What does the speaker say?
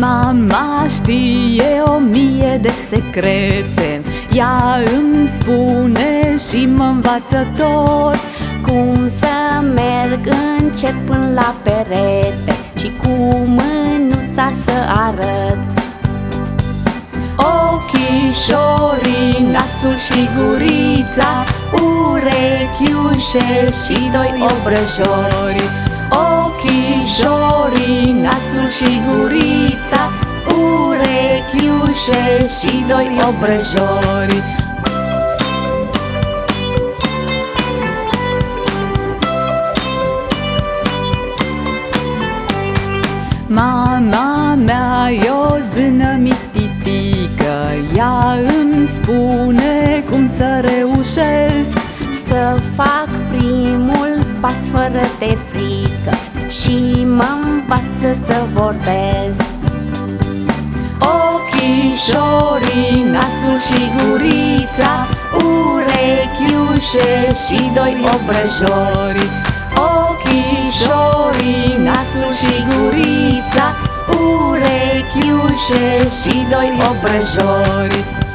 Mama știe o mie de secrete. Ea îmi spune și mă învață tot. Cum să merg încet până la perete Și cu mânuța să arăt. Ochișorii, nasul și gurița Urechiușe și doi obrăjori Ochișorii, nasul și gurița Urechiușe și doi obrăjori. Mama mea e o zână mititică Ea îmi spune cum să reușesc Să fac primul pas fără de frică Și mă învață să vorbesc Ochișorii, nasul și gurița Urechiușe și doi obrăjori. Ochișorii, nasul și gurița Urechiușe și doi obrăjori